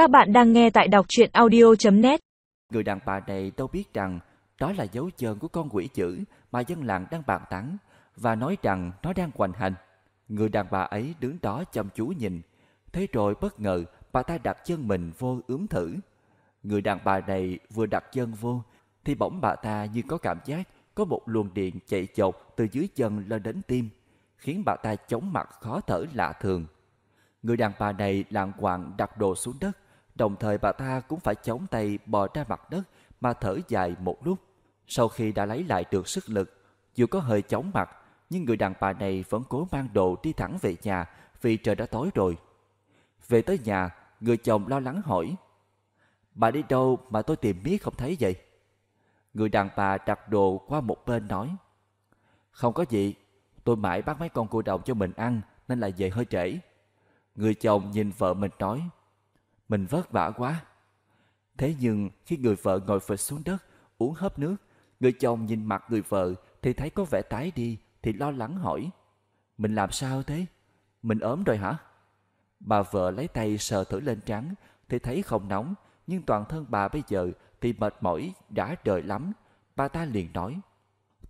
Các bạn đang nghe tại đọc truyện audio.net Người đàn bà này đâu biết rằng đó là dấu chân của con quỷ dữ mà dân làng đang bàn tán và nói rằng nó đang hoành hành. Người đàn bà ấy đứng đó chăm chú nhìn. Thế rồi bất ngờ bà ta đặt chân mình vô ướm thử. Người đàn bà này vừa đặt chân vô thì bỗng bà ta như có cảm giác có một luồng điện chạy chột từ dưới chân lên đến tim, khiến bà ta chóng mặt khó thở lạ thường. Người đàn bà này lạng quạng đặt đồ xuống đất, đồng thời bà ta cũng phải chống tay bò ra mặt đất mà thở dài một lúc. Sau khi đã lấy lại được sức lực, dù có hơi chóng mặt, nhưng người đàn bà này vẫn cố mang đồ đi thẳng về nhà vì trời đã tối rồi. Về tới nhà, người chồng lo lắng hỏi, Bà đi đâu mà tôi tìm biết không thấy vậy? Người đàn bà đặt đồ qua một bên nói, Không có gì, tôi mãi bắt mấy con cua đồng cho mình ăn nên là về hơi trễ. Người chồng nhìn vợ mình nói, mình vất vả quá. Thế nhưng khi người vợ ngồi phịch xuống đất, uống hớp nước, người chồng nhìn mặt người vợ thì thấy có vẻ tái đi thì lo lắng hỏi, mình làm sao thế? Mình ốm rồi hả? Bà vợ lấy tay sờ thử lên trắng thì thấy không nóng, nhưng toàn thân bà bây giờ thì mệt mỏi đã đời lắm. Bà ta liền nói,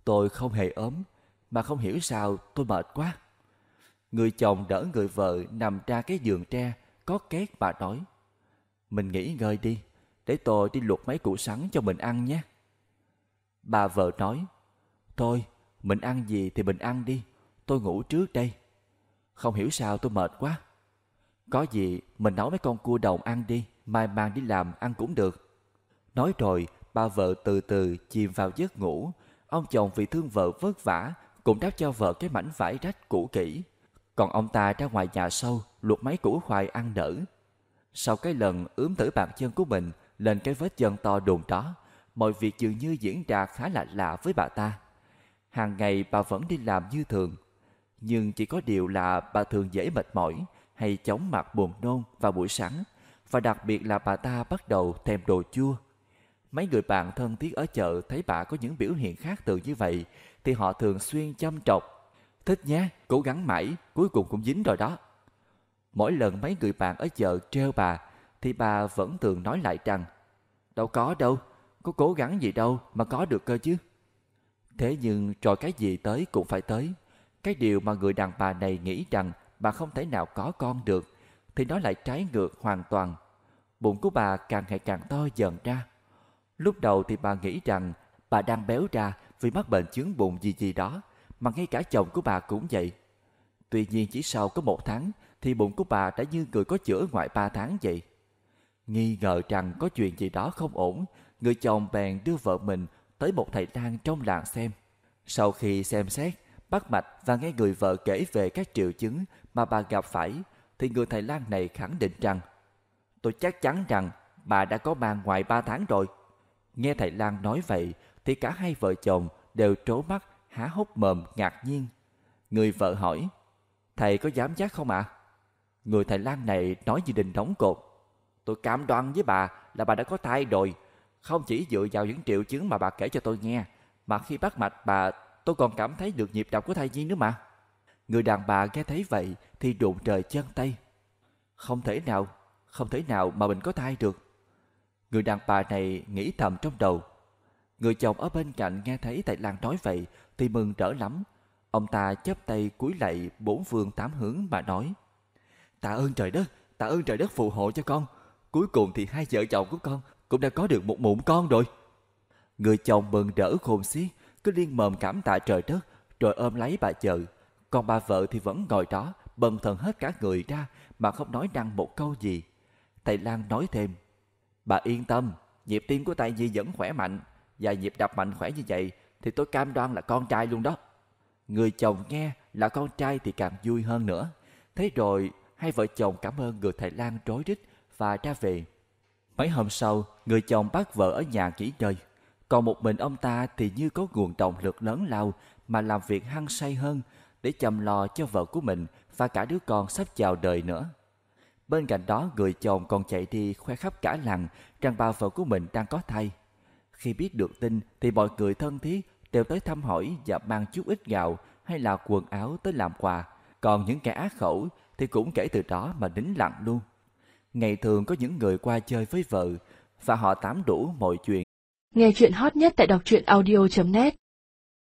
tôi không hề ốm, mà không hiểu sao tôi mệt quá. Người chồng đỡ người vợ nằm ra cái giường tre, có két bà nói. Mình nghỉ ngơi đi, để tôi đi luộc mấy củ sắn cho mình ăn nhé. Bà vợ nói, Thôi, mình ăn gì thì mình ăn đi, tôi ngủ trước đây. Không hiểu sao tôi mệt quá. Có gì mình nấu mấy con cua đồng ăn đi, mai mang đi làm ăn cũng được. Nói rồi, bà vợ từ từ chìm vào giấc ngủ. Ông chồng vì thương vợ vất vả, cũng đáp cho vợ cái mảnh vải rách cũ kỹ. Còn ông ta ra ngoài nhà sâu luộc mấy củ khoai ăn nở. Sau cái lần ướm thử bàn chân của mình lên cái vết chân to đùn đó, mọi việc dường như diễn ra khá là lạ với bà ta. Hàng ngày bà vẫn đi làm như thường, nhưng chỉ có điều là bà thường dễ mệt mỏi hay chóng mặt buồn nôn vào buổi sáng, và đặc biệt là bà ta bắt đầu thèm đồ chua. Mấy người bạn thân thiết ở chợ thấy bà có những biểu hiện khác thường như vậy, thì họ thường xuyên chăm trọc Thích nhé, cố gắng mãi, cuối cùng cũng dính rồi đó. Mỗi lần mấy người bạn ở chợ treo bà, thì bà vẫn thường nói lại rằng, đâu có đâu, có cố gắng gì đâu mà có được cơ chứ. Thế nhưng rồi cái gì tới cũng phải tới. Cái điều mà người đàn bà này nghĩ rằng bà không thể nào có con được, thì nó lại trái ngược hoàn toàn. Bụng của bà càng ngày càng to dần ra. Lúc đầu thì bà nghĩ rằng bà đang béo ra vì mắc bệnh chứng bụng gì gì đó, mà ngay cả chồng của bà cũng vậy. Tuy nhiên chỉ sau có một tháng thì bụng của bà đã như người có chữa ngoại ba tháng vậy. Nghi ngờ rằng có chuyện gì đó không ổn, người chồng bèn đưa vợ mình tới một thầy lang trong làng xem. Sau khi xem xét, bắt mạch và nghe người vợ kể về các triệu chứng mà bà gặp phải, thì người thầy lang này khẳng định rằng Tôi chắc chắn rằng bà đã có mang ngoài ba tháng rồi. Nghe thầy lang nói vậy thì cả hai vợ chồng đều trố mắt há hốc mồm ngạc nhiên. Người vợ hỏi, thầy có dám chắc không ạ? Người thầy lang này nói gì đình đóng cột. Tôi cam đoan với bà là bà đã có thai rồi. Không chỉ dựa vào những triệu chứng mà bà kể cho tôi nghe, mà khi bắt mạch bà tôi còn cảm thấy được nhịp đập của thai nhi nữa mà. Người đàn bà nghe thấy vậy thì đụng trời chân tay. Không thể nào, không thể nào mà mình có thai được. Người đàn bà này nghĩ thầm trong đầu. Người chồng ở bên cạnh nghe thấy Thầy Lan nói vậy thì mừng rỡ lắm. Ông ta chắp tay cúi lạy bốn phương tám hướng mà nói. Tạ ơn trời đất, tạ ơn trời đất phù hộ cho con. Cuối cùng thì hai vợ chồng của con cũng đã có được một mụn con rồi. Người chồng mừng rỡ khôn xiết, cứ liên mồm cảm tạ trời đất, rồi ôm lấy bà vợ. Còn bà vợ thì vẫn ngồi đó, bần thần hết cả người ra mà không nói năng một câu gì. Thầy Lan nói thêm, bà yên tâm, nhịp tim của Tài Nhi vẫn khỏe mạnh, và nhịp đập mạnh khỏe như vậy thì tôi cam đoan là con trai luôn đó. Người chồng nghe là con trai thì càng vui hơn nữa. Thế rồi hai vợ chồng cảm ơn người thầy Lan rối rít và ra về. Mấy hôm sau, người chồng bắt vợ ở nhà nghỉ ngơi. Còn một mình ông ta thì như có nguồn động lực lớn lao mà làm việc hăng say hơn để chăm lo cho vợ của mình và cả đứa con sắp chào đời nữa. Bên cạnh đó, người chồng còn chạy đi khoe khắp cả làng rằng bà vợ của mình đang có thai. Khi biết được tin thì mọi người thân thiết đều tới thăm hỏi và mang chút ít gạo hay là quần áo tới làm quà. Còn những kẻ ác khẩu thì cũng kể từ đó mà nín lặng luôn. Ngày thường có những người qua chơi với vợ, và họ tám đủ mọi chuyện. Nghe chuyện hot nhất tại đọc truyện audio.net